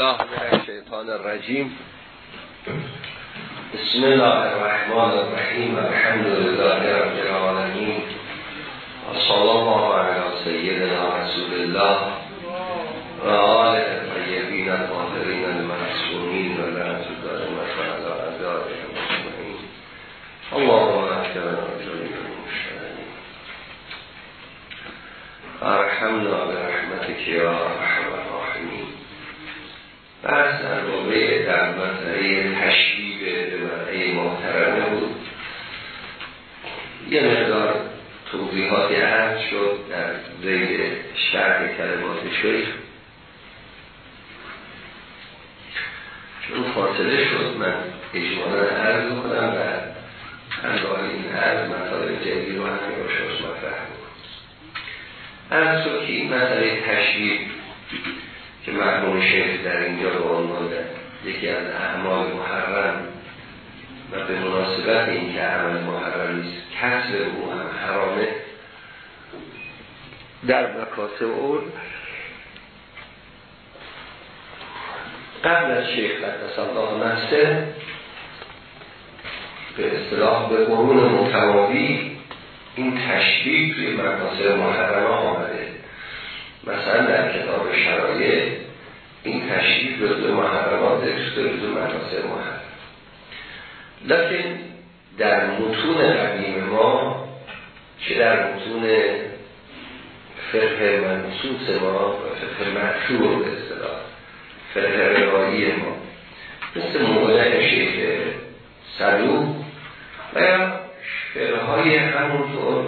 بالله من الشیطان الرجیم بسم الله الرحمن الرحیم الحمد لله رب العالمین و الله علی سیدنا رسول الله و آل الطیبین الطاهرین المعصومین و لعنت الدائمة علی أعدائهم اجمعین اللهم اکرمنا بجلیل المشترین أرحمنا برحمتك یا أرحم بحث در بابه در مسئله تشبیه به محترمه بود. یه مقدار توضیحاتی عرض شد در زید شرح کلمات شیخ. چون فاصله شد من اجمالا عرض کنم و همراه این عرض مطالب جدید رو هم یواشاش مطرح بود عرض که این مسئله تشبیه که مرحوم شیخ در اینجا به عنوان یکی از اعمال محرم و به مناسبت این که عمل محرم نیست کسب او هم حرامه. در مکاسب اون قبل از شیخ قدس الله نفسه به اصطلاح به قرون متوالی این تشبیه توی مکاسب محرمه آمده. مثلا در کتاب شرایع این تشریف جزء محرمات جزء مناسب محرم. لیکن در متون قدیم ما چه در متون فقه منصوص ما و فقه مشهور به اصطلاح فقه روایی ما مثل موضع شیخ صدوق و یا فقه های همونطور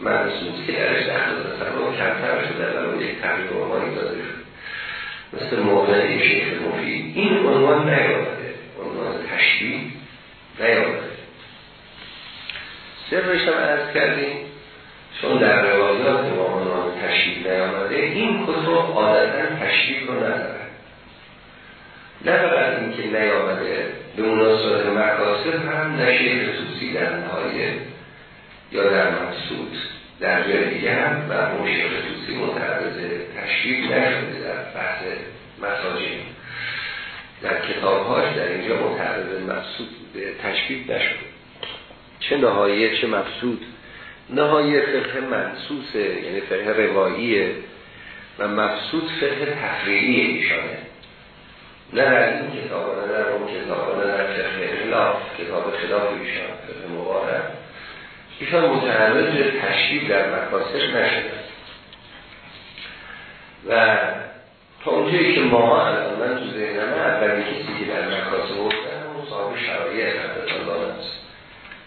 منصوص که درش دخل تصور کمتر شده و یک تغییر رومانی داده شد مثل موضع شیخ مفید. این عنوان نیامده. عنوان تشبیه نیامده. سرش هم ارز کردیم. چون در روایات ما عنوان تشبیه نیامده این کتب عادتا تشبیه رو نداره نه فقط این که نیامده به مناسبت مقاصد هم نشه خصوصی در نهایه یا در مقصود. در جای دیگه هم و موشی خصوصی متعرض تشریف نشده در بحث مساجی در کتابهاش در اینجا متعرض مقصود به تشریف نشده. چه نهایه چه مقصود؟ نهایه فقه منصوصه یعنی فقه رواییه و مقصود فقه تفریعی ایشانه. نه در این کتاب نه در اون کتاب نه در فقه اخلاف کتاب خلاف ایشان فقه مبارک. ایشان متعرض تشریف در مکاسب نشده و تا اونجایی که ما الان من تو ذهنمه اولی کسی که در مکاسب گفتن اون صاحب شرایع حضرت الله است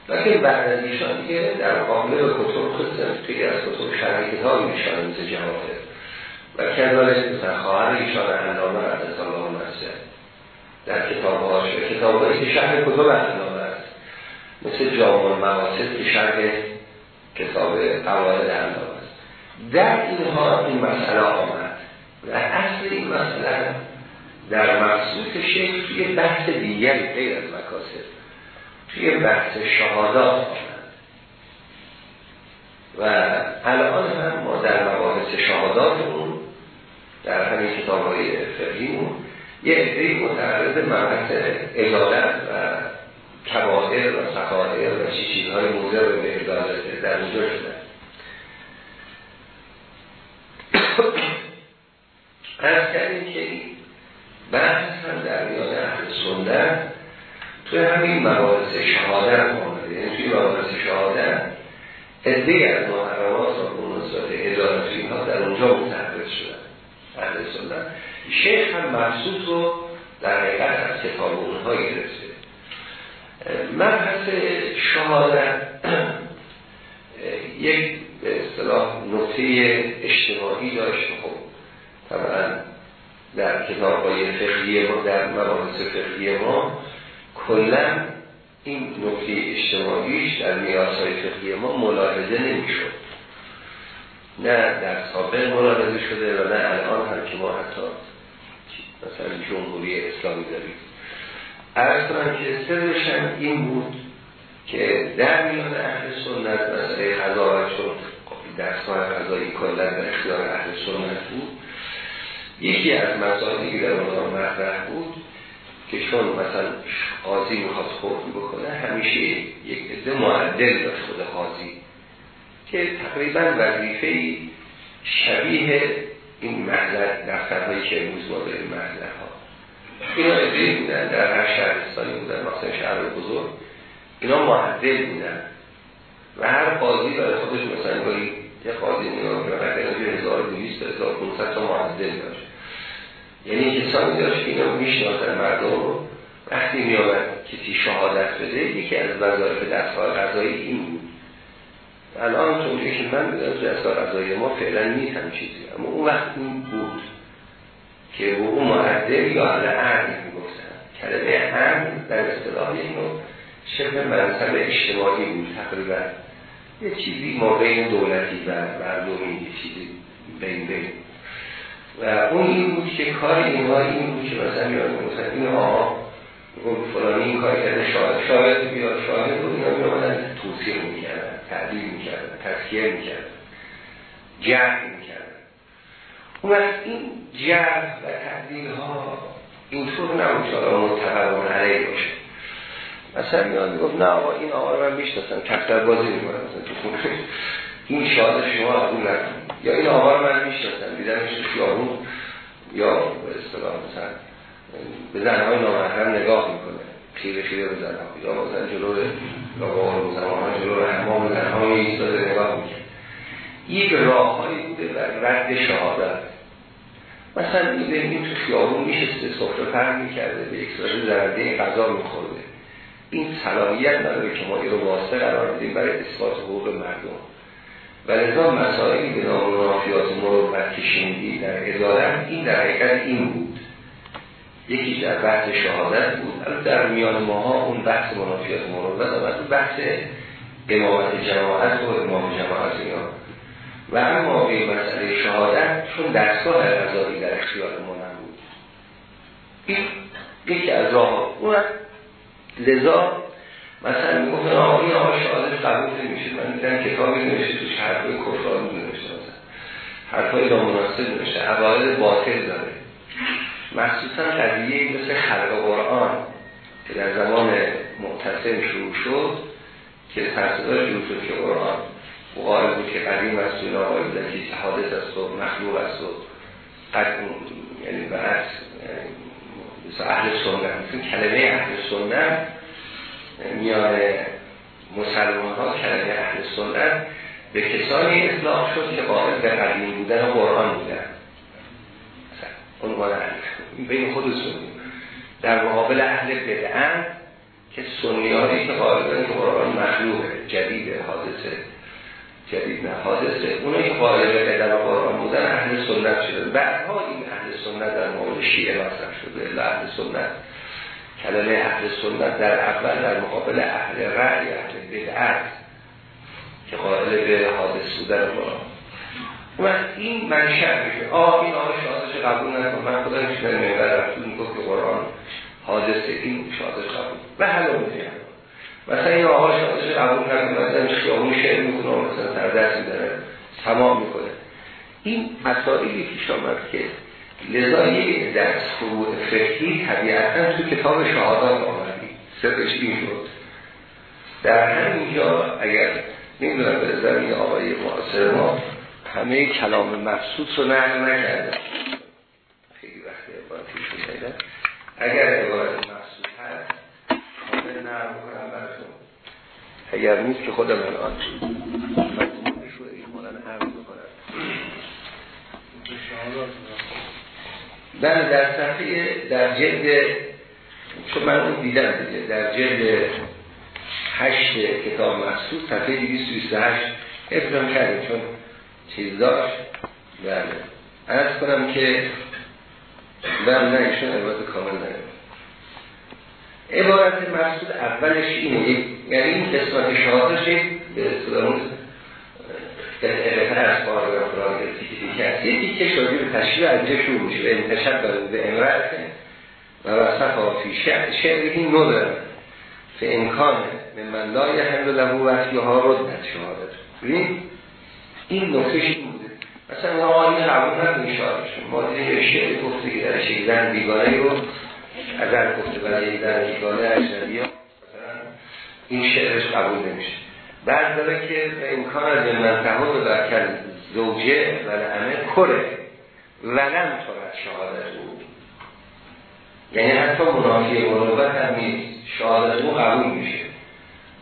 لیکن بعد از ایشان دیگه در قامل و کتب خود توی از کتب شرعی کتاب ایشان مثل جواهر و کذالک مثل خواهر ایشان علامه حضرت الله مسجد در کتاب هاش و کتاب هایی که شهر کتب است. مثل جامع مقاصد که شرح کتاب قواعد علامه است. در اینها این مسئله آمد. و اصل این مسئله در مقصود شیخ توی بحث دیگری غیر از مکاسب توی بحث شهادات آمد. و الان هم ما در مباحث شهاداتمون در همین کتاب های فقهیمون یه عده متعرض مبحث ادالت و کبائر و سخائر و چی چیزهای موضع به ادالت در اونجا شدن از کردیم که بحث هم در میان اهل سنت توی همین مباحث شهادت آمده یعنی توی مباحث شهادت عده از محرمات و مناسبت ادالت اینها در اونجا متعرض شدن اهل سنت. شیخ هم محسوس رو در حقیقت از کتاب اونها گرفته. مبحث شهادت یک به اصطلاح نقطه اجتماعی داشت. خب طبعا در کتاب های فقهی ما در مباحث فقهی ما کلا این نقطه اجتماعیش در میراث فقهی ما ملاحظه نمی‌شد. نه در سابق ملاحظه شده و نه الان هم که ما حتی مثلا جمهوری اسلامی داریم. عرض کنم که سرش هم این بود که در میان اهل سنت مسئله قضاوت شد درسان قضایی کلا در اختیار اهل سنت بود یکی از مسائلی که در اونها مطرح که چون مثلا قاضی می‌خواد حکم بکنه همیشه یک عده معدل داشت خود قاضی که تقریبا وظیفه شبیه این محضر دفترهایی که امروز ما داریم اینا عده بودن در هر شهرستانی بودن مثلا شهر بزرگ. اینا معدل بودن. و هر قاضی برای خودش مثلا گاهی یه قاضی نگاه که مثلا 1200 تا 1500 تا معدل داشت یعنی کسانی داشت که اینا می‌شناسن مردم رو. وقتی می آمد کسی شهادت بده یکی از وظایف دستگاه قضایی این بود. الان تو که من بدونم دستگاه قضایی ما فعلا نیست هم چیزی. اما اون وقت این بود. که اون معدل یا علی می گفتن کلمه هم در اصطلاح اینو شبه منصب اجتماعی بود تقریبا. یه چیزی ما بین دولتی و مردمی یه چیزی بین بین. و اون این بود که کار اینها این بود که مثلا میاد مثلا این اون فلانی این کار کرده شاهد شاهد بیاد شاهد بود اینا میامدن توصیح می‌کردن تعدیل می‌کردن تذکیه می‌کردن جرح می‌کردن. اون این جرح و تعدیل ها اینطور نبود که آقا متقرون علیه باشه. مثلا میاد می‌گفت نه آقا این آقا رو من می‌شناسم تفتر بازی می‌کنم مثلا تو خونه. این شاهد شما قبول نکن یا این آقا رو من می‌شناسم دیدنش تو خیابون. یا به اصطلاح مثلا به زنهای نامحرم نگاه می‌کنه. خیره خیره به زنها. یا مثلا جلو لاغار زمان جلو حمام زنها ایستاده نگاه می‌کنه. یک راههایی بوده بر رد شهادت. مثلا این تو خیابون میشسته سفره پر می‌کرده به یک ساله زرده غذا میخورده. این صلاحیت نداره که ما این رو واسطه قرار بدیم برای اثبات حقوق مردم. و لذا مسائلی به نام منافیات که شنیدی در ادارت این در حقیقت این بود. یکی در بحث شهادت بود. در میان ماها اون بحث منافیات مروت آمد بحث امامت جماعت و امام جماعت اینا و اما به مسئله شهادت چون دستگاه قضایی در اختیار ما نبود. این یکی از راه اون لذا مثلا می‌گفتن آقا این آقا شهادت قبول نمیشه. من دیدم کتابی نوشته تو حرفای کفران نوشته. مثلا حرفای نامناسب نوشته. عقاید باطل داره. مخصوصا قضیه مثل خلق قرآن که در زمان معتصم شروع شد که ترسدار شروع که قرآن مقایل بود که قدیم است و اینا آقای بودن که حادث است و مخلوق است و قد یعنی برعکس مثل اهل سنت مثل کلمه اهل سنت میان مسلمان ها کلمه اهل سنت به کسانی اطلاق شد که قائل به قدیم بودن قرآن بودن. عنوان بین خود سنی در مقابل اهل بدعن که سنیانی که قائل که قرآن مخلوق جدید حادثه. جدید نه حادثه اونایی قائل به قدم قرآن بودن اهل سنت شده بعدها این اهل سنت در مورد شیعه مصرف شده. اهل سنت. کلمه اهل سنت در اول در مقابل اهل رعی اهل بدعت که قائل به حادث بودن قرآن. و این منشأ میشه. آه این آقا شهادش قبول نکن. من خدا میشه میبر رفتون می‌گفت که قرآن حادثه این شهادش قبول. و حالا میگه مثلا این آقا شهادش قبول نکن مثلا خیابون شعر می‌کنه مثلا سر دست میداره تمام می‌کنه. این مسائلی پیش آمد که لذا یک در فروع فقهی طبیعتا تو کتاب شهادات آمدی سرش این شد. در همینجا اگر نمی‌دونم به زمین آقای معاصر ما همه کلام مفسود رو نقل نکرده. خیلی وقتی عبارتیشون نیدن اگر عبارت مفسود هست کامل براتون اگر نیست که خود من آن مضمونش رو اجمالا عرض بکنم. من در صفحه در جلد چون من اون دیدم دیگه در جلد هشت کتاب مقصود صفحه 228 افرام کردیم چون چیز داشت. بله. ارز کنم که بله نه ایشون عبارت کامل نگم عبارت مقصود اولش اینه. یعنی این قسمت شهادش به اصطلاح بهتر از پاراگراف را تیکی تیکی هست. یه تیکه شدی به تشریع از جه شروع میشه. به انتشب به امرأت. و وسط ها فی شعر این نو دارم فه امکان من لا یحمل له وقتی ها ردت شهادت. ببین؟ این نکتهش این بوده. مثلا آقا این قبول نکنی شهادتشون ما به شعر گفته که در شکلن بیگانه رو اگر گفته برای در یگانه اجنبی این شعرش قبول نمیشه. بعد داره که امکان از منطقه رو در زوجه و لعنه کره. ولم تورد شهادت او. یعنی حتی منافی مروبت هم نیست. شهادت او قبول میشه.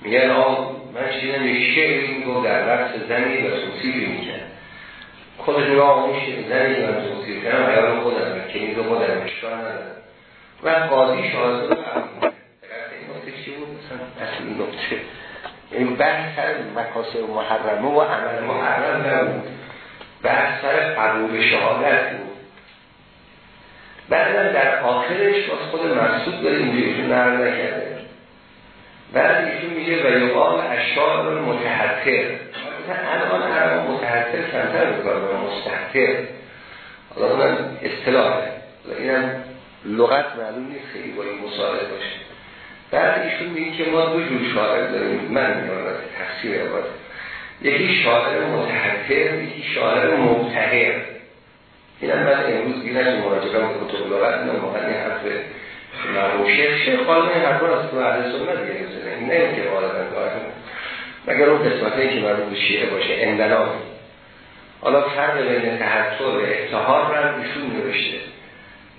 میگن آه من یک شعر این گفت در وقت زنی و توصیفی میکن خودش رو آقا میشه زنی و توصیف کنم حیال خودم که رو خودم اشکال ندارم و قاضی شهادت رو این بود؟ مثلا این این بحث سر مکاسب محرمه و عمل محرم نبود. بحث سر قبول شهادت بود. بعدا در آخرش باز خود مسعود داره اینجوریشون نقل نکرده. بعد ایشون میگه و یقام اشار متحتر الان هر متحتر کمتر بکار و مستحتر حالا من اصطلاحه. اینم لغت معلوم نیست خیلی با این مساعده باشه. بعد ایشون میگه که ما دو جور شاعر داریم. من میگم از تفسیر عباد یکی شاعر متحتر یکی شاعر مبتهر. اینم من امروز گیرش مراجعه به کتب لغت واقعا این حرف مرحوم شیخ شیخ قالب این حرف از تو اهل سنت گرفته این نه که غالبا دارم مگر اون قسمتی که مرحوم به شیعه باشه اندنا حالا فرق بین تحتر و اتحار رو ایشون نوشته.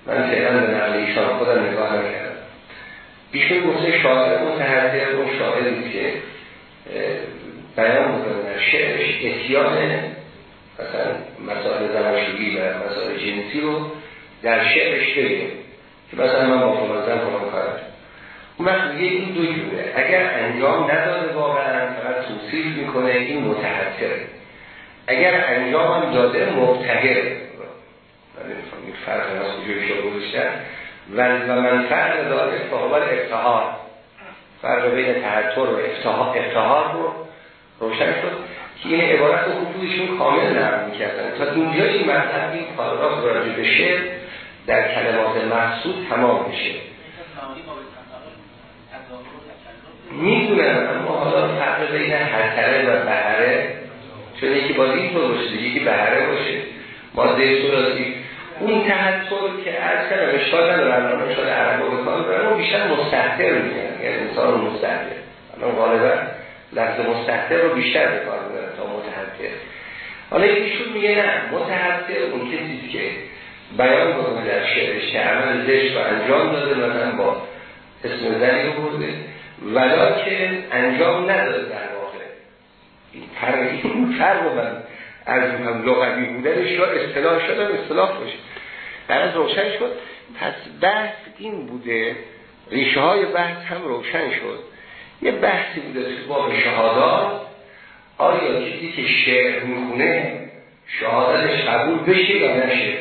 من فعلا به نقل ایشان خودم نگاه نکردم. ایشون گفته شاعر متحتر اون شاعری که بیان می‌کنه شعرش اتیان مثلا مسائل زناشویی و مسائل جنسی رو در شعرش بگه. که مثلا من با فلان کنم کارم اون وقت میگه این دو جوره. اگر انجام نداده واقعا فقط توصیف می‌کنه این متحتره اگر انجام هم داده مبتهر نمیفهم این فرق از کجای شما گذاشتن و من فرق داده فاقبل افتحار فرق بین تحتر و افتحار رو روشن شد که این عبارت خطوطشون کامل نرم می‌کردن. تا اینجا این مطلب این پاراگراف راجع به شعر در کلمات محسود تمام میشه. می‌دونم اما حالا فرق بین حتره و بهره چون یکی باز این طور باشه یکی بهره باشه. ماده سوراتی اون تحت که از کنم اشکال ندارم شده عرب و بکان برم اون بیشتر مستحتر میگن یعنی انسان مستحتر الان غالبا لفظ مستحتر رو بیشتر بکار می‌برن تا متحتر حالا ایشون میگه نه متحتر اون کسی که بیان بکنه در شعرش که عمل زشت و انجام داده مثلا با اسم زنی رو برده ولیکن انجام نداده در واقع. این فرق این فرق من از هم لغوی بودنش را اصطلاح شدن اصطلاح باشه. در از روشن شد. پس بحث این بوده ریشه های بحث هم روشن شد. یه بحثی بوده تو باب شهادات. آیا کسی که شعر می‌خونه شهادتش قبول بشه یا نشه؟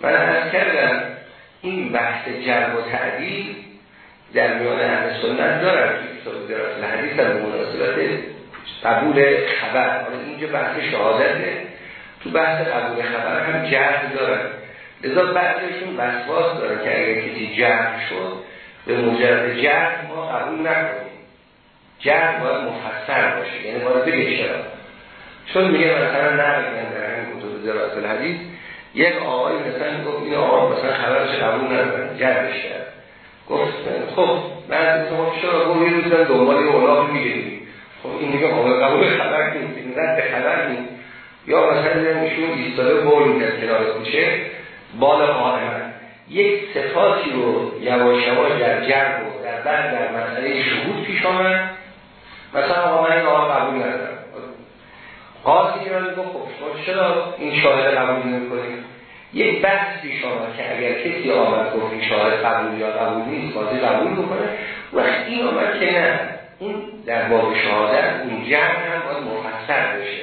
من از کردم این بحث جرب و تعدیل در میان اهل سنت توی کتاب درست الحدیث از مناسبت قبول خبر. اینجا بحث شهادته. تو بحث قبول خبر هم جرب دارن لذا بعضشون وسواس داره که اگر کسی جرب شد به مجرد جرب ما قبول نکنیم. جرب باید مفسر باشه یعنی باید بگه چرا. چون میگه مثلا نه در همین کتب درست الحدیث یک آقای مثلا گفت این آقا مثلا خبرش قبول ندارن جربش کرد گفت خب من خب چرا؟ گفت یه روزن دنبال یه اولاق می‌گیریم خب این دیگه قابل قبول خبر نیست این رد خبر نیست. یا مثلا ایشون ایستاده بول می‌کرد کنار کوچه بال قائمن یک صفاتی رو یواش یواش در جرب و در بعد در مسئله شهود پیش آمد. مثلا آقا من این آقا قبول ندارم. قاضی را گفت خب چرا این شاهد قبول نمی‌کنید یک بحث پیش آمد که اگر کسی آمد گفت این شاهد قبول یا قبول نیست قاضی قبول می‌کنه. وقت این آمد که نه. این در باب شهادت اون جمع هم باید مفسر بشه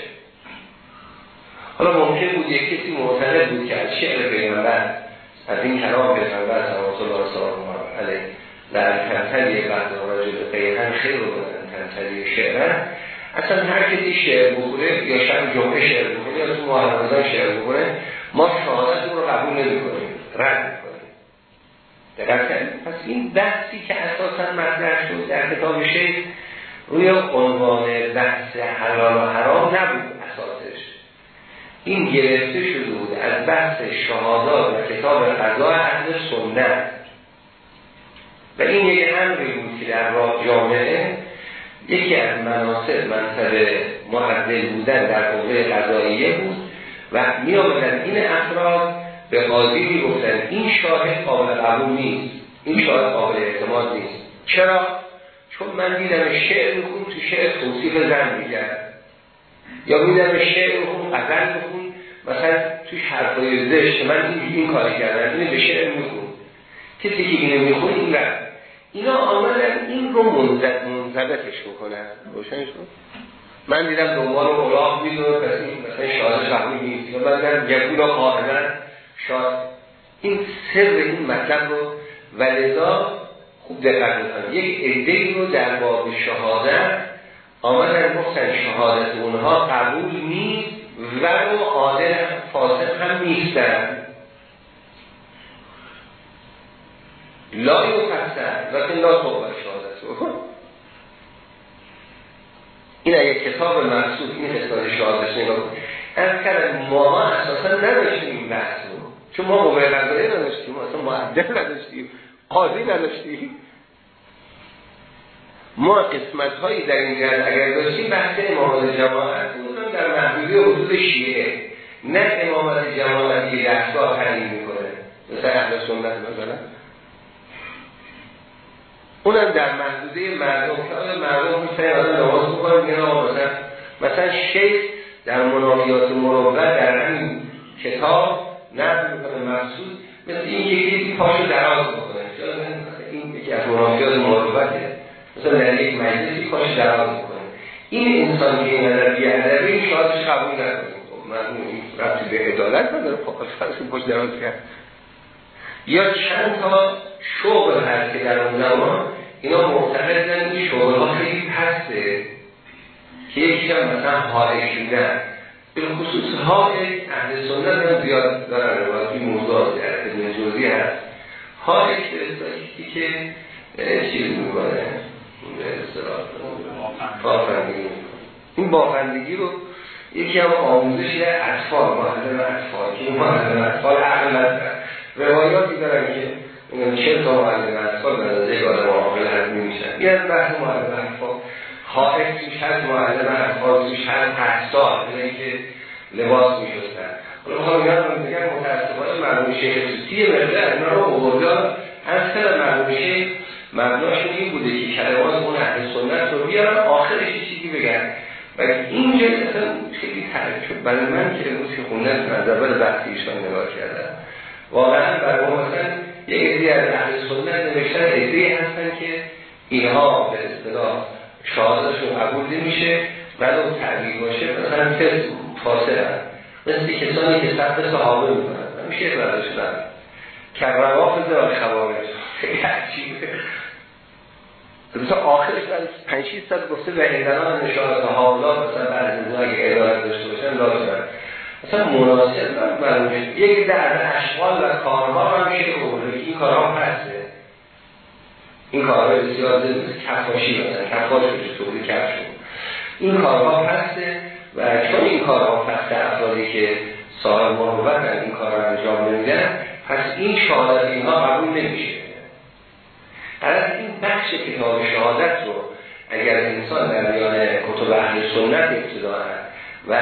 حالا ممکن بود یک کسی معتقد بود که از شعر پیغمبر از این کلام پیغمبر صلوات الله سلام علیه. در تنتلی بعد راجع به قیهن خیر رو بدن تنتلی شعرن اصلا هر کسی شعر بخوره یا شاید جمعه شعر بخوره یا تو محرمزان شعر بخوره ما شهادت رو قبول نمی کنیم رد. دقیق پس این بحثی که اساسا مطرح شد در کتاب شیخ روی عنوان بحث حلال و حرام نبود اساسش. این گرفته شده بود از بحث شهادات و کتاب قضا اهل سنت. و این یک امری بود که در راه جامعه یکی از مناسب منصب معدل بودن در قوه قضاییه بود و می این افراد به قاضی می گفتن این شاهد قابل قبول نیست این شاهد قابل اعتماد نیست. چرا؟ چون من دیدم شعر میخون تو شعر توصیف زن میگرد یا میدم شعر میخون قدر میخون مثلا توی حرفای زشت من این, کاری کردم اینه به شعر میخون. کسی که اینو میخون این رفت. اینا آمدن این رو منضبطش بکنن. روشن شد من دیدم دنبال اولاق میدون پس این مثلا شاهد فهمی نیست یا من دیدم گفون رو قاعدن شاید این سر این مطلب رو ولذا خوب دقت بکنم یک عده رو در باب شهادت آمدن گفتن شهادت اونها قبول نیست و عادل فاسد هم نیستن. لا یفسر و لا توبه شهادت. این اگه کتاب محسوب این کتاب شهادت نگاه از کلم ما اساسا نداشتیم این بحث رو. چون ما قوه قضایی نداشتیم اصلا معدل نداشتیم قاضی نداشتیم. ما قسمت هایی در این جهت اگر داشتیم بحث امامات جماعت بودن در محدودی حدود شیعه. نه امامات جماعت که دستگاه حلیل می‌کنه. مثل اهل سنت مثلا. اونم در محدوده مردم. که مردم می‌تونن آدم نماز بکنن میگن آقا مثلا مثلا شیخ در مناقیات مروت در همین کتاب نقل می‌کنه محسوس مثل این یکی پاشو دراز بکنه این یکی از مناقیات مروته مثلا در یک مجلسی پاشو دراز بکنه این انسان که این نظر بیادره این شاهدش قبول نکنه. خب من ربطی به عدالت نداره خب پاش دراز کرد. یا چند تا شغل هست که در اون زمان اینا معتقدن این شغل ها خیلی پسته. که یکی هم مثلا شدن. به خصوص حائش اهل سنت هم زیاد دارن روایت این موضوع در ابن جوزی هست. حائش به که چیز می‌کنه بافندگی این بافندگی رو یکی هم آموزش اطفال معلم اطفال که معلم اطفال عقل ندارن روایاتی دارن که چه تا معلم اطفال به نظر یک آدم عاقل حتمی میشن. از بحث معلم اطفال خواهد توش هست معلم اطفال توش هست پرستار که لباس میشستن. حالا بخوام اینا رو میگن متاسفانه مرحوم شیخ توسی مقدار اینا رو اووردار از سر مرحوم شیخ مبناشون این بوده که کلمات اون اهل سنت رو بیارن آخرش چیزی بگن. ولی اینجا اصلا خیلی تعریف شد برای من که امروز که خوندن از اول بحثی ایشان نگاه کردن واقعا برای مثلا یه عدی از اهل سنت نوشتن عدی هستن که اینها به اصطلاح شهادتشون قبول نمیشه ولی اون تعبیر باشه مثلا تست هست مثل کسانی که سبت صحابه می‌کنن. میشه برای شدن که رواف دار خوارج خیلی عجیبه. مثلا آخرش از 5 6 سال گفته و ایندنا نشانات حالا مثلا بعضی از اگه ادارت داشته باشن لازم مثلا مناسب معلومه یک در اشغال و کارها هم میشه که این کارها پسته این کارها بسیار کفاشی مثلا کفاش بشه توضیح کفش این کارها پسته و چون این کارها پسته افرادی که صاحب مروت این کار رو انجام نمیدن پس این شهادت اینها قبول نمیشه. از این بخش کتاب شهادت رو اگر انسان در میان کتب اهل سنت ابتدا و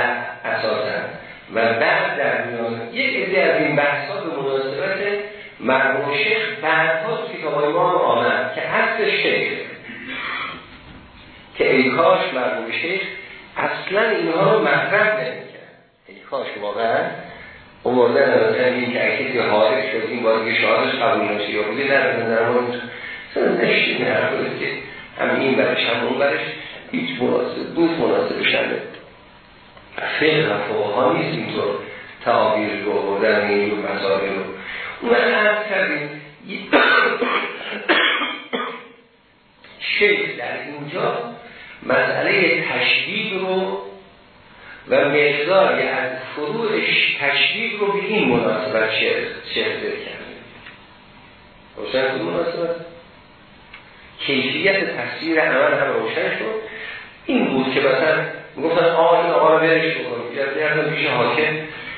اساسا و بعد در میان یک عده از این بحث مرموم شیخ بعدها تو کتاب ما آمد که هست شیخ که ای کاش مرموم شیخ اصلا اینها رو مطرح نمی‌کرد. ای کاش واقعا اموردن مثلا این که کسی حارک شد این بار که شهادش قبول نشه یا بودی در نمون مثلا نشتی نه که هم این برش هم اون برش هیچ مناسب بود مناسب شنه فقه و ها نیست اینطور تعابیر رو بودن این مسائل رو اون عرض کردیم شیخ در اینجا مسئله تشدید رو و مقداری از فروع تشدید رو به این مناسبت ذکر کرده روشن تو مناسبت کیفیت تصویر عمل هم روشن شد این بود که مثلا می‌گفتن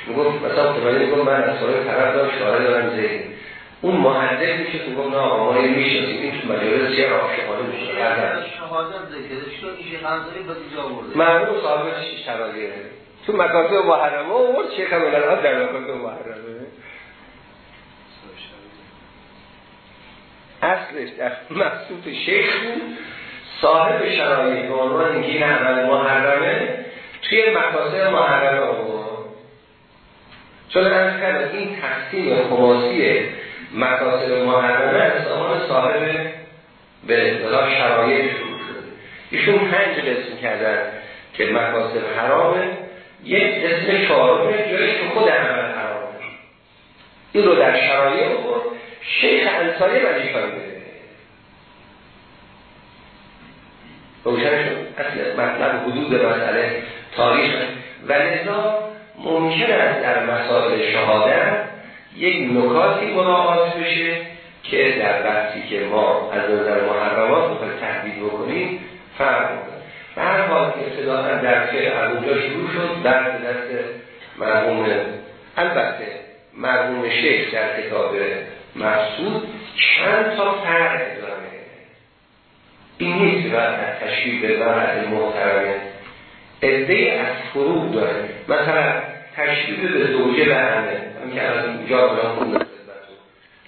می‌گفت مثلا خدایی می‌گفت من از سوال طرف دارم شاره دارم زید اون محدث میشه تو گفت نه آقا ما می‌شناسیم این تو مجالس چه راشقانه میشه معلوم صاحب شرایه تو مکاتب محرمه آورد شیخ هم الان در مکاتب محرمه. اصلش در مقصود شیخ بود. صاحب شرایط به عنوان اینکه این عمل محرمه توی مکاسب محرمه آورد. چون از کردم این تقسیم خماسی مکاسب محرمه از زمان صاحب به اصطلاح شرایط شروع شده. ایشون پنج قسم کردن که مکاسب حرامه. یک قسم چهارمه جایی که خود عمل حرامه. این رو در شرایط بود شیخ انصاری ولی بده روشن شد. اصل مطلب حدود مسئله تاریخ. و لذا ممکن است در مسائل شهادت یک نکاتی مراعات بشه که در وقتی که ما از نظر محرمات بخواهیم تحدید بکنیم فرق می‌کنه. به هر حال ابتداعا در که از اونجا شروع شد در دست مرحوم البته مرحوم شیخ در کتاب مقصود چند تا فرق داره. این نیست و از تشکیل به مرد محترمه. ازده از فروع داره. مثلا تشکیل به زوجه همه هم که از اینجا خونده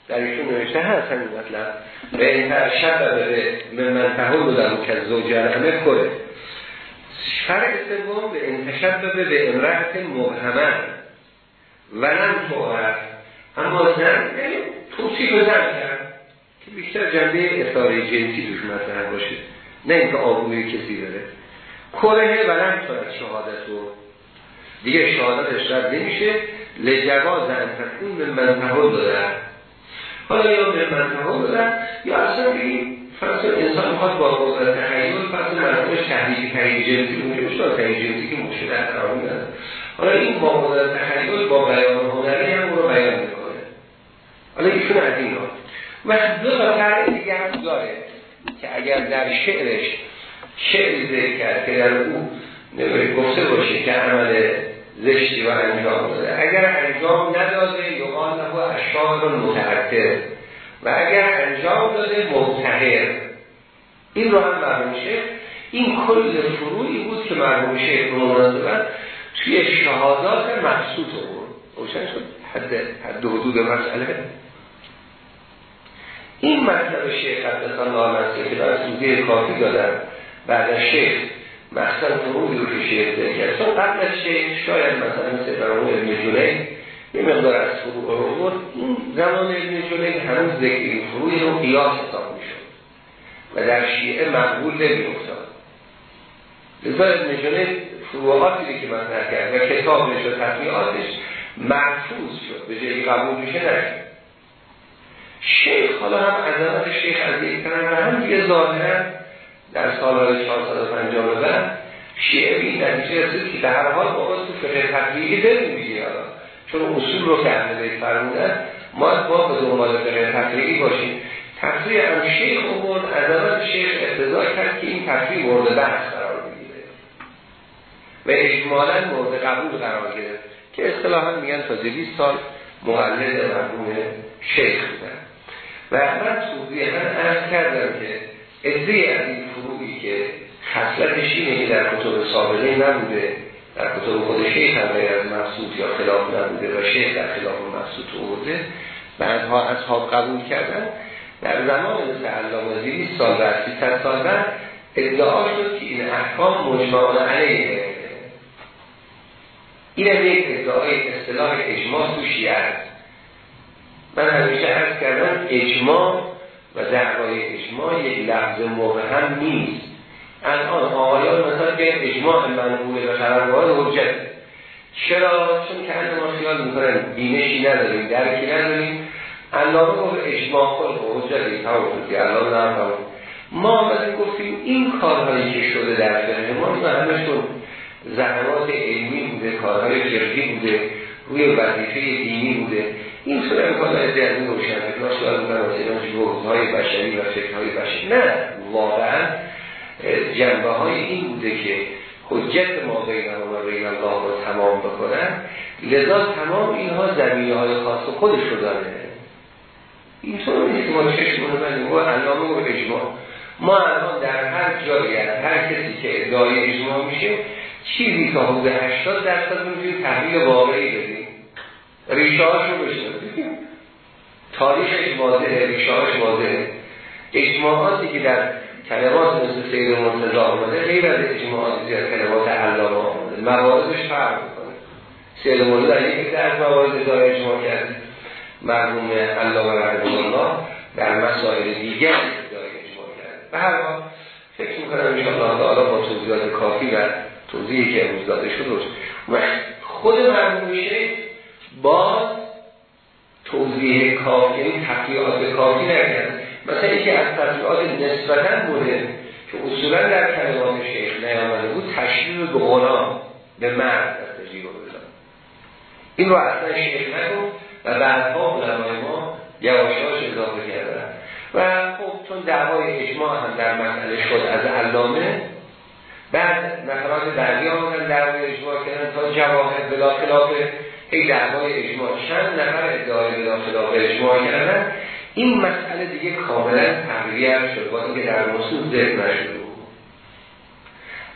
در ایشون نوشته هست همین مطلب. به این شب به من تحول بودم که زوجه همه کره. فرق سوم به انتشب به امرأت مبهمن. و نم توهر اما زن یعنی توصیف زن کرد که بیشتر جنبه اثاره جنسی دوش مطرح باشه. نه اینکه آبوی کسی داره. کره و نم شهادت رو. دیگه شهادتش رد نمیشه. لجواز انتقون به منطقه دادن. حالا یا به منطقه دادن یا اصلا بگیم فرض انسان می‌خواد با قدرت تخیل فرض مرحومش تحریک تحریک جنسی اونجا میشه تحریک جنسی که مشکل در قرار میدن حالا این با قدرت تخیل با بیان هنری هم رو بیان می‌کنه. حالا ایشون از این و دو تا فرق دیگه هم داره که اگر در شعرش شعر ذکر کرد که در او گفته باشه که عمل زشتی و انجام داده. اگر انجام نداده یقال نبو اشعار متعطر و اگر انجام داده مبتهر این رو هم مرحوم شیخ این کل فروعی بود که مرحوم شیخ رو مناسبت توی شهادات مقصود بود روشن شد؟ حد, حد حدود مسئله. این مطلب شیخ قدسان نامسته که در سوزه کافی دادن بعد از مثلا فروعی رو که شیخ کرد. چون قبل از شیخ شاید مثلا مثل برامون ابن جونه یه مقدار از فروع رو بود این زمان ابن جونه هنوز ذکر این فروعی رو قیاس حساب می شد و در شیعه مقبول نمی افتاد لذا ابن جونه فروعاتی که مطرح کرد و کتابش و تطمیعاتش محفوظ شد. به جایی قبول میشه نشد. شیخ حالا هم عظمت شیخ از یک طرف و هم دیگه ظاهرا در سالهای 450 به بعد شیعه بی نتیجه رسید که در هر حال بابا تو فقه تقریبی داریم دیگه چون اصول رو که اهل فرمودن ما با به دنبال فقه تقریبی باشیم. تقریب هم شیخ امور عظمت شیخ اقتضا کرد که این تقریب مورد بحث قرار بگیره. و اجمالا مورد قبول قرار گرفت که اصطلاحا میگن تا 200 سال مقلد مرحوم شیخ بودن. و من عرض کردم که ادهی از این فروعی که خصلتش اینه که در کتب سابقه نبوده در کتب خود شیخ هم از مقصود یا خلاف نبوده و شیخ در خلاف مقصود آورده بعدها اصحاب قبول کردن. در زمان مثل علامه زیری سال و 300 سال بعد ادعا شد که این احکام مجمعان علیه. این هم یک ادعای اصطلاح اجماع تو شیعه من همیشه عرض کردم اجماع و دعوای اجماع یک لفظ مبهم نیست. الان آقایان مثلا که اجماع منقوله و خبرگاه حجت. چرا؟ چون که ما خیال می‌کنن بینشی نداریم درکی نداریم. علامه گفت اجماع خود و حجت تمام که الان نفهم ما آمدیم گفتیم این کارهایی که شده در فقه ما این همشون زحمات علمی بوده کارهای فقهی بوده روی وظیفه دینی بوده. این از این روشن فکر سوال می‌کنم از های بشری و فکرهای بشری. نه واقعا جنبه های این بوده که حجت ما بین و بین الله رو تمام بکنن. لذا تمام اینها زمینه های خاص خودش رو داره. اینطور نیست ما چشمون رو ما علامه و اجماع. ما الان در هر جایی هر کسی که ادعای اجماع میشه چیزی تا حدود 80 درصد می‌تونیم تحلیل واقعی بدیم. ریشه هاشو بشناسیم تاریخش واضحه ریشه هاش واضحه. اجماعاتی که در کلمات مثل سید مرتضی آمده غیر از اجماعاتی در کلمات علامه آمده. مواردش فرق می‌کنه. سید مرتضی در یکی از موارد داره اجماع کرد مرحوم علامه رحمه الله در مسائل دیگر داره اجماع کرد. به هر حال فکر می‌کنم انشاءالله تعالی با توضیحات کافی و توضیحی که امروز داده شد و خود مرحوم شیخ با توضیح کافی یعنی تفریعات کافی نکرد. مثلا یکی از تفریعات نسبتا بوده که اصولا در کلمات شیخ نیامده بود تشریف به غلام به مرد از تجیب این رو اصلا شیخ نگفت و بعدها علمای ما یواشاش اضافه کردن. و خب چون دعوای اجماع هم در مسئله شد از علامه بعد نفرات بعدی آمدن دعوای اجماع کردن تا جواهر بلا خلاف ای دعوای اجماع. چند نفر ادعای بلا خلاف اجماع کردن؟ این مسئله دیگه کاملا تغییر شد با اینکه در مصول ذهن نشده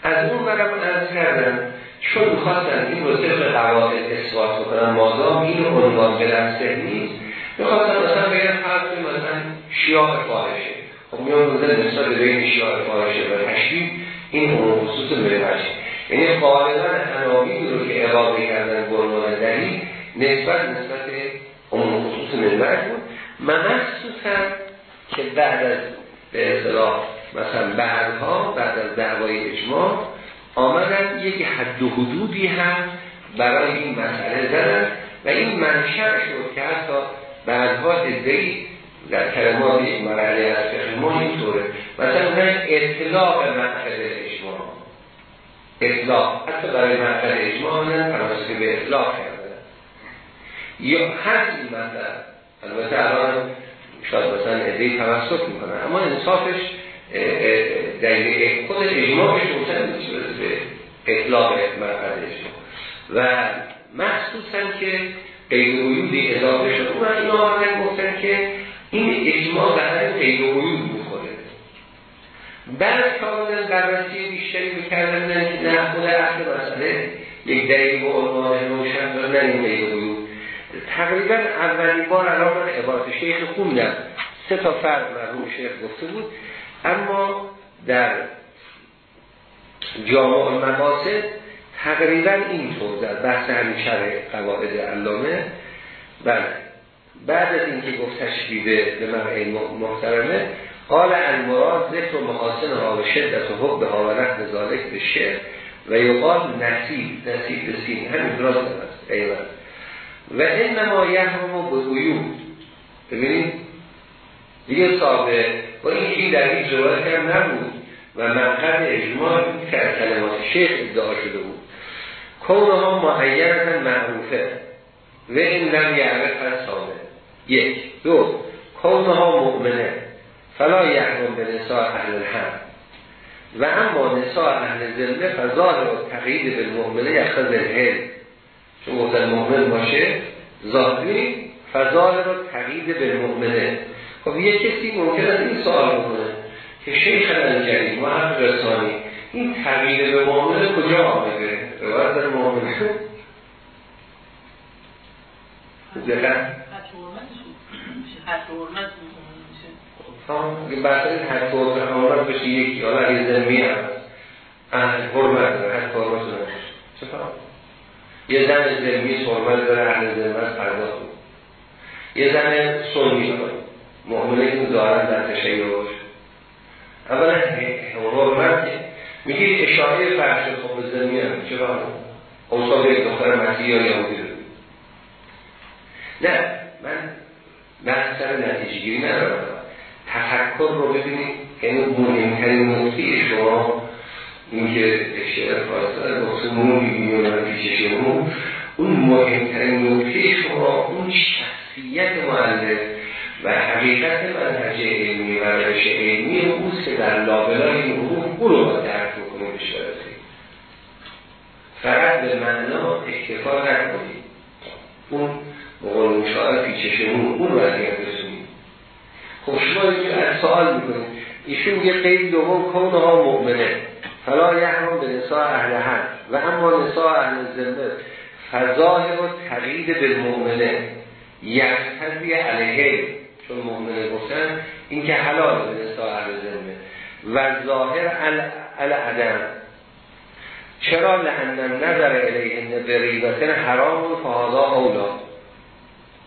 از اون برم از کردن چون خواستن این رو طبق قواعد اثبات بکنن مادام این عنوان به نفسه نیست. می‌خواستن مثلا بگن فرض مثلا شیاع فاحشه. خب میان بودن نسبت بین شیاع فاحشه و تشریف این اون خصوص بهش یعنی غالبا عناوین رو که اضافه کردن برمان دلیل نسبت نسبت اون خصوص منبر بود. مخصوصا که بعد از به اصطلاح مثلا بعدها بعد از دعوای اجماع آمدن یک حد و حدودی هم برای این مسئله زدن و این منشأ شد که حتی بعدها ادهی در کلمات این مرحله از فقه ما اینطوره. مثلا اطلاق اجماع اطلاق. حتی برای مقصد اجماع آمدن تناسب به اطلاق کردن یا هر این مطلب. البته الان شاید مثلا ادهی توسط می‌کنن اما انصافش دلیل خود اجماعش ممکن نیست به اطلاق مرحله اجماع. و مخصوصا که غیر وجودی اضافه شد اون این آمدن گفتن که این اجماع در غیر وجود بعد کاملا بررسی بیشتری بکردن نه خود اصل مسئله یک دلیل و عنوان روشن داره نه این وجود. تقریبا اولین بار الان عبارت شیخ خوندم سه تا فرق مرحوم شیخ گفته بود. اما در جامع المقاصد تقریبا اینطور در بحث همین شرح قواعد علامه بله بعد از اینکه گفت تشبیه به مرعی محترمه قال المراد ذکر محاسن ها و شدت و حب ها و نحن ذالک به شعر و یقال نصیب نصیب به سین. همین درست است. ایوان. و انما یحرم به عیوب ببینید؟ دیگه صاحبه با این این در این روایت هم نبود. و منقل اجماع که کلمات شیخ ادعا شده بود. کونها معینتا معروفه. و این لم یعرف از یک. دو. کونها مؤمنه. فلا یحرم به نساء اهل الحم و اما نساء اهل ذمه فظاهر و تقیید به مؤمنه یخذ الهل. چون گفتن مؤمن باشه ظاهری فظاهر و تقیید به مؤمنه خب یه کسی ممکن است این سوال بکنه که شیخ الجلی محمد رسانی این تغییر به معامله کجا آمده؟ روایت در معامله دقیقا بحث حد حرمت بشه یکی حالا اگه زنمی هم اهل حرمت داره حد حرمت داره چه یه زن زنمی حرمت داره اهل زنمت پرداخت یه زن سنی داره معامله که دارن در تشیعش. اولا حرمت میگه اشاره فرش خوب زمین هم. چرا اوصاب یک دختر مسیحی یا یهودی رو نه من بحث سر نتیجه گیری ندارم. تفکر رو ببینید. یعنی مهمترین نکته شما اینکه شعر فارسه مصمون می‌بینیم و پیش شما اون مهمترین نکته شما اون شخصیت معلف و حقیقت منهج علمی و روش علمی اوست که در لابلای این حقوق او رو درک بکنه بشارسی فقط به معنا اکتفا نکنید. اون مقال مشاعر پیچشمون اون رو بسونید خب شما سوال می‌کنید ایشون میگه قید دوم کونها مؤمنه. فلا یحرم به نساء اهل حد و اما نساء اهل زنده فظاهر و تقیید به مؤمنه. یقتضی علیه. چون مؤمنه گفتن این که حلال به نساء اهل زنده. و ظاهر ال عدم چرا لحن نظر الیهن بریبتن حرام و فهادا اولا؟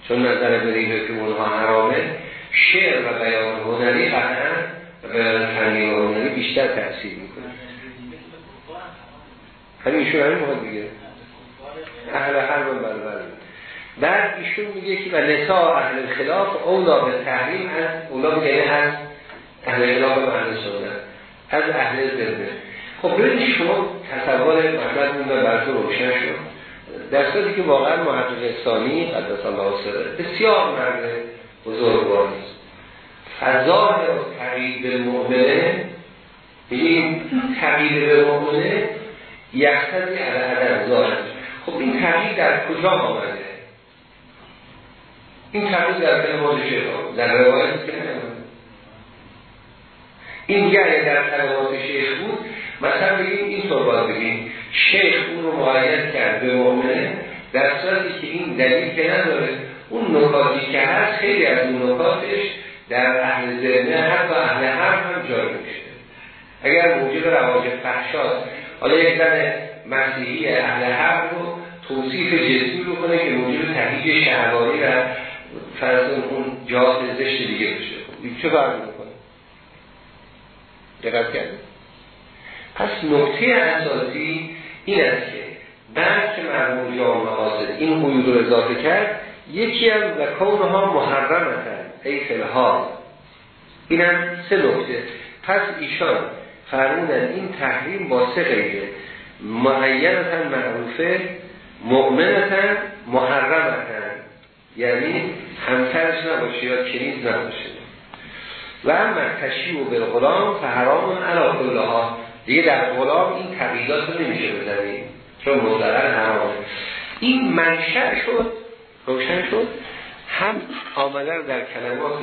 چون نظر بریبه که اونها شعر و بیان هنری قطعا فنی و هنری بیشتر تأثیر می‌کنه. همین ایشون همین مهم دیگه اهل حرم و بلبل بعد ایشون میگه که و نسا اهل خلاف اولا به تحریم هست اولا بگه هست اهل خلاف و اهل سنت. از اهل زنده خب ببینید شما تصور مطلب اون براتون روشن شد. در صورتی که واقعا محقق ثانی قدس الله سره بسیار مرد بزرگواری است. فضا تغییر به مؤمنه. این تغییر به مؤمنه یختزی علی ظاهر خب این تغییر در کجا آمده؟ این تغییر در کلمات شیخ در روایت که این دیگه در کلمات شیخ بود. مثلا بگیم این باید بگیم. شیخ اون رو معاید کرد به مؤمنه در صورتی که این دلیل که نداره. اون نکاتی که هست خیلی از اون نکاتش در اهل ذهنه حتی اهل حرف هم جاری میشه اگر موجب رواج فحشات حالا یک زن مسیحی اهل حرف رو توصیف جسمی رو کنه که موجب تحییج شهواری و فرض اون جهات زشت دیگه بشه. چه فرق می‌کنه؟ دقت کردید. پس نکته اساسی این است که بعد که مرموم مقاصد این قیود رو اضافه کرد یکی هم و کونها محرم هستن ای فلحال اینم سه نکته. پس ایشان فرمودن این تحریم با سه قیده معینتن معروفه مؤمنتن محرمتن. یعنی همترش نباشه یا کنیز نباشه. و اما تشیع و بالغلام فحرام علا کلها. دیگه در غلام این تقییدات رو نمیشه بزنیم چون مضرر حرامه. این منشأ شد. روشن شد. هم آمدن در کلمات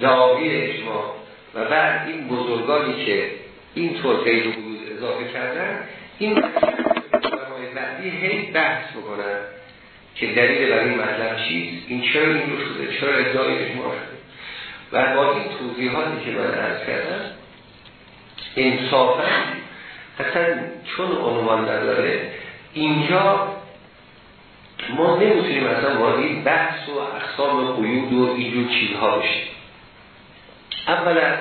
دعاوی اجماع و بعد این بزرگانی که این طور قید و اضافه کردن این بعدی هی بحث بکنن که دلیل برای این مطلب چیست؟ این چرا این شده؟ چرا ادعای اجماع شده؟ و با این توضیحاتی که من عرض کردم انصافا اصلا چون عنوان نداره اینجا ما نمی‌تونیم اصلا وارد بحث و اقسام قیود و اینجور چیزها بشیم. اولا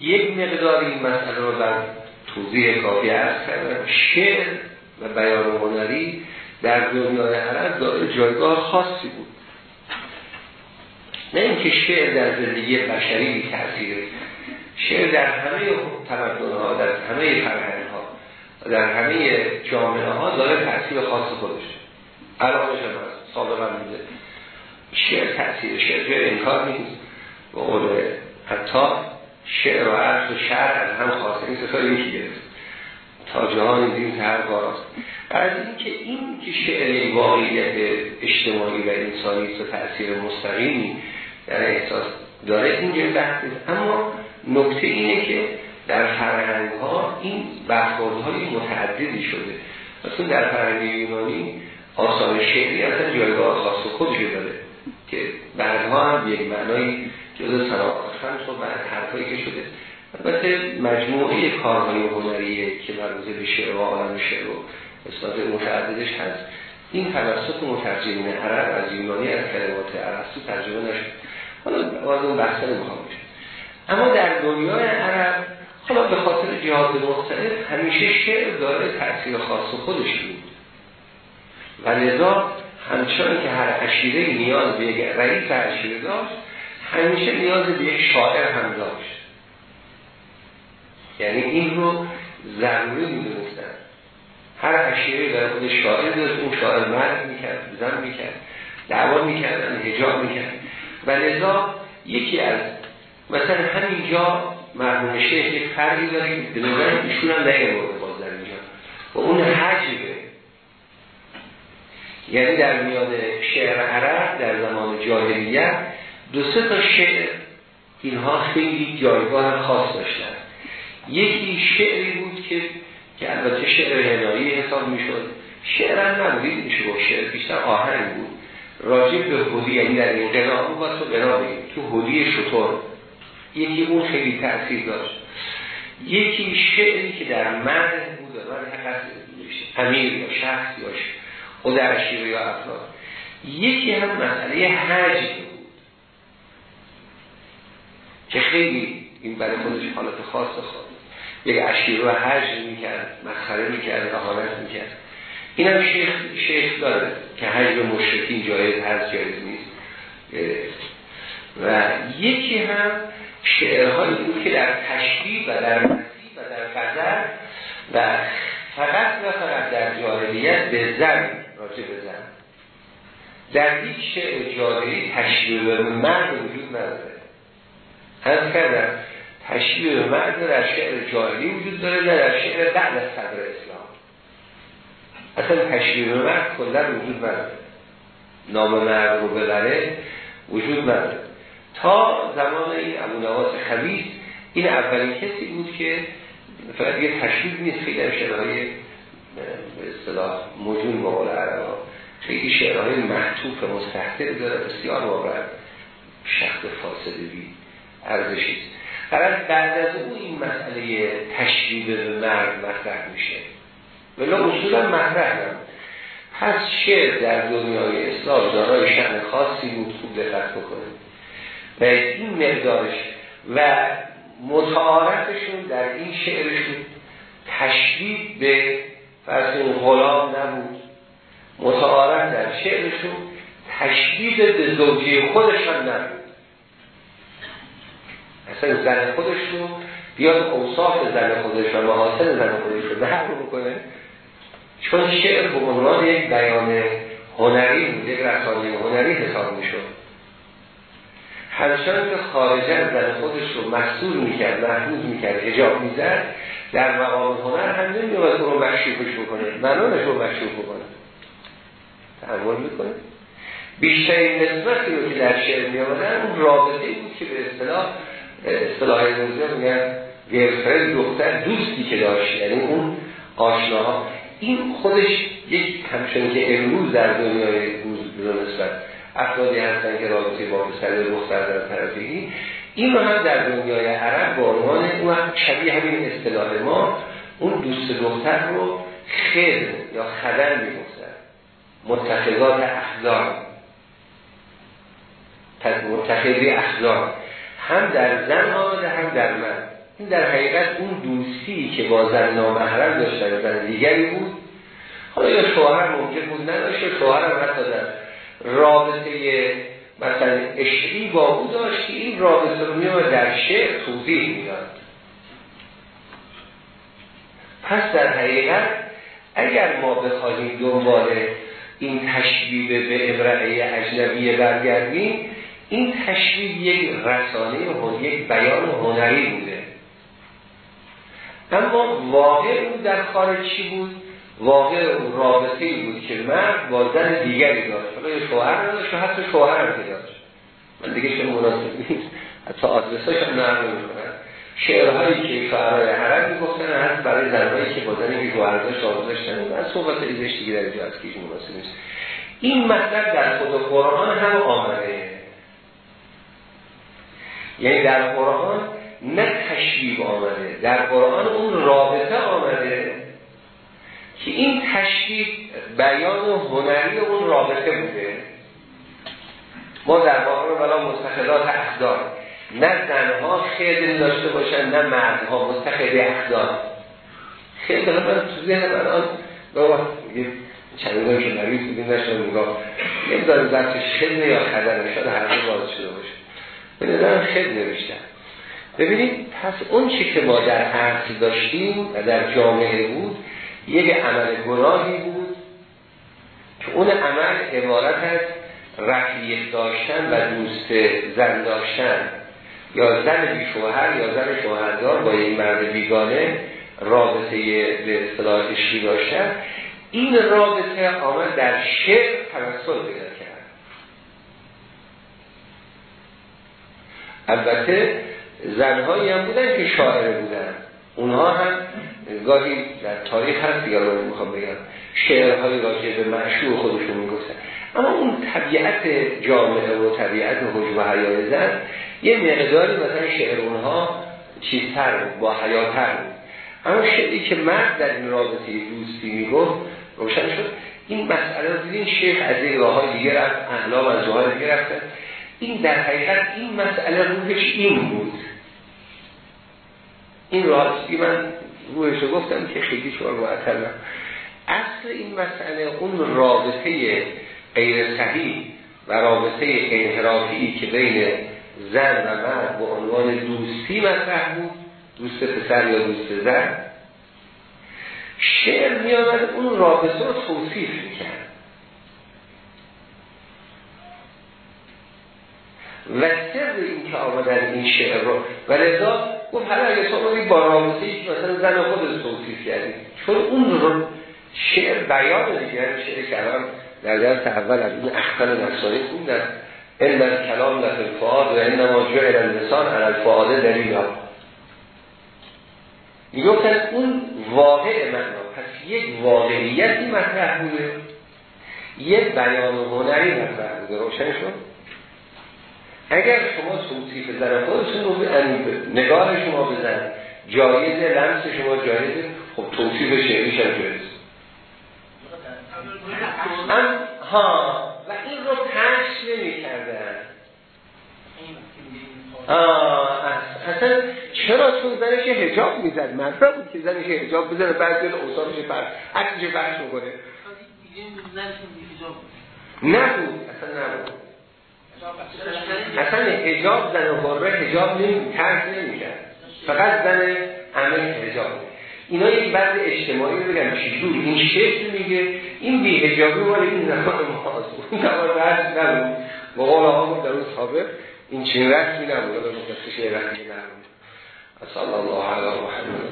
یک مقدار این مسئله رو در توضیح کافی عرض کردم. شعر و بیان هنری در دنیای عرب داره جایگاه خاصی بود. نه اینکه شعر در زندگی بشری بی شعر در همه تمدن ها در همه فرهنگ ها در همه جامعه ها داره تاثیر خاص علاقه شما سابقا میده شعر تاثیر شعر جای انکار نیست. و قول حتی شعر و عرض و شعر از هم خاصه این ستا یکی گرفت. تا جهان دین هر باراست از اینکه این که شعر واقعیت اجتماعی و انسانی و تاثیر مستقیمی در احساس داره این بحث اما نکته اینه که در فرهنگ ها این برخورد های متعددی شده. مثلا در فرهنگ یونانی آثار شعری اصلا جایگاه خاص خودش داره. که بعدها هم یک معنای جز صناعت خمس و بعد حرفایی که شده. البته مجموعه کارهای هنریه که مربوط به شعر و عالم شعر و اصلاحات متعددش هست. این توسط مترجمین عرب از یونانی از کلمات عربی ترجمه نشد حالا باز اون بحث نمی‌خوام اما در دنیای عرب حالا به خاطر جهاد مختلف همیشه شعر داره تاثیر خاص خودش بود. و لذا همچنان که هر عشیره نیاز به یک رئیس عشیره داشت همیشه نیاز به یک شاعر هم داشت. یعنی این رو ضروری می‌دونستن. هر عشیره در خود شاعر داشت اون شاعر مرد می‌کرد زن می‌کرد دعوا می‌کردن هجاب می‌کرد و لذا یکی از مثلا همینجا مرموم شیخ یک فرقی داره که به نظر ایشون هم مورد باز در و اون حجبه یعنی در میاد شعر عرب در زمان جاهلیت دو سه تا شعر اینها خیلی جایگاه خاص داشتن. یکی شعری بود که که البته شعر هنایی حساب می‌شد. شعر هم نبودید میشه با شعر بیشتر آهنگ بود. راجع به هودی یعنی در این قناع با تو قناع تو هودی شطور. یکی اون خیلی تأثیر داشت. یکی شعری که در مرد بود من امیر یا شخص یا خود عشیر یا افراد یکی هم مسئله حج بود. که خیلی این برای خودش حالت خاص خواهد یک عشیر رو حج می‌کرد مسخره می‌کرد احانت می‌کرد. این هم شیخ, شیخ داره که حج به مشرکین جایز هست جایز نیست. و یکی هم شعرهایی بود که در تشبیه و در نسی و در قدر و فقط و فقط در جاهلیت به زن راجع به زن در یک شعر جاهلی تشبیه به مرد وجود نداره. از کردم تشبیه به مرد در شعر جاهلی وجود داره نه در شعر بعد از صدر اسلام. اصلا تشبیه به مرد کلا وجود نداره. نام مرد رو ببره وجود نداره. تا زمان این ابو نواس خبیث این اولین کسی بود که فقط یه تشبیه نیست خیلی در شعرهای به اصطلاح مجون با قول عربا خیلی شعرهای محتوف داره بسیار واقعا شخص فاسدوی ارزشیست فقط بعد از او این مسئله تشریب به مرد مطرح میشه. ولی اصولا هم. پس شعر در دنیای اسلام دارای شن خاصی بود خوب دقت بکنه و این مقدارش و متعارفشون در این شعرشون تشریب به فرض غلام نبود. متعارف در شعرشون تشدید به زوجی خودشان نبود. اصلا زن خودش رو بیاد اوصاف زن خودش و محاسن زن خودش رو بکنه چون شعر به عنوان یک بیان هنری بود یک رسانه هنری حساب می‌شد. هرچند که خارجا زن خودش رو مسئول می‌کرد محدود می‌کرد اجاب می‌زد در مقام هنر هم نمیاد اون رو مشروفش بکنه. منانش رو مشروف بکنه. تحول می‌کنه. بیشترین نسبتی رو که در شعر می اون رابطه بود که به اصطلاح اصطلاح موزه میگن گرفرد دختر دوستی که داشت. یعنی اون آشناها. این خودش یک همچنین که امروز در دنیای روز نسبت افرادی هستن که رابطه با پسر دختر در طرفی این رو هم در دنیای عرب با عنوان اون هم شبیه همین اصطلاح ما اون دوست دختر رو خیر یا خدر می‌گفتن. متخذات اخلاق متخذی اخلاق هم در زن آمده هم در من این در حقیقت اون دوستی که با زن نامحرم داشتن زن دیگری بود. حالا یا شوهر ممکن بود نداشته شوهر هم حتی در رابطه مثلا اشری با او داشت که این رابطه رو میاد در شعر توضیح می‌داد پس در حقیقت اگر ما بخواهیم دنبال این تشبیه به امرعه اجنبی برگردیم این تشبیه یک رسانه و یک بیان هنری بوده اما واقع او در خارج چی بود؟ واقع او رابطه ای بود که مرد با زن دیگری داشت حالا شوهر نداشت و حتی شوهر داشت من دیگه چه مناسب نیست. حتی آدرساش هم نرم کنن شعرهایی که شعرهای حرم می‌گفتن هست برای زنهایی که با زنی که شوهر داشت داشتن از صحبت ایزش دیگه در جا از که مناسب نیست. این مطلب در خود قرآن هم آمده. یعنی در قرآن نه تشبیه آمده. در قرآن اون رابطه آمده. که این تشبیه بیان هنری اون رابطه بوده. ما در قرآن ولا مستخدات اخدار. نه زنها خیلی داشته باشن نه مردها مستخد اخدار. خیلی من تو ذهن الان بابا چندان که نوید بودیم نشون نگاه نمیدارم خیلی یا خدر شده هر باز شده باشه. به نظرم خیلی نوشتن. ببینید پس اون چی که ما در عرض داشتیم و در جامعه بود یک عمل گناهی بود که اون عمل عبارت از رفیق داشتن و دوست زن داشتن. یا زن بی شوهر یا زن شوهردار با این مرد بیگانه رابطه به اصطلاح عشقی داشتن. این رابطه آمد در شعر توسل پیدا کرد. البته زنهایی هم بودن که شاعره بودن. اونها هم گاهی در تاریخ هست دیگر رو می‌خوام بگم. شعرهای راجع به معشوق خودشون می‌گفتن. اما اون طبیعت جامعه و طبیعت حجم و حیای زن یه مقداری مثلا شعر اونها چیزتر بود با حیاتر. بود اما شعری که مرد در این رابطه دوستی می‌گفت روشن شد. این مسئله رو دیدین شیخ از این راه های دیگه رفت احلام از جاهای دیگه رفتن. این در حقیقت این مسئله روحش این بود. این راستی من روحش رو گفتم که خیلی شما معطلم اصل این مسئله اون رابطه غیر صحیح و رابطه انحرافی که بین زن و مرد به عنوان دوستی مطرح بود دوست پسر یا دوست زن شعر می اون رابطه رو توصیف می‌کرد. و سر این که آمدن این شعر رو و لذا گفت حالا اگه تو با رابطه مثلا زن خود توصیف کردی. چون اون رو شعر بیان دیگر شعر کلام در درس اول از این اختر نفسانی خوندن در کلام در الفعاد و انما جعل الانسان علی الفعاده دلیل می‌گفتن اون واقع معنا. پس یک واقعیتی مطرح بوده. یک بیان هنری مطرح بوده. روشن شد؟ اگر شما توصیف زن خودتون رو نگاه شما بزن جایزه لمس شما جایزه خب توصیف شعریش هم جایزه ها. و این رو پخش نمی کردن اصلا چرا چون زنش هجاب می‌زد؟ مطرح بود که زنش هجاب بزنه بعد دل اوصافش پر عکسش پخش می‌کنه نبود. اصلا نبود. اصلا هجاب زن حره هجاب نمی ترک نمی‌کرد فقط زن عمل هجاب اینا یک بعد اجتماعی رو بگم چجور این شکل میگه. این بی هجابی ولی این زمان ماست. اون زمان رسم نبود. با قول آقا در اون سابق این چین رسمی نبود. اگر مکسش رسمی نبود. صلی الله علیه و محمد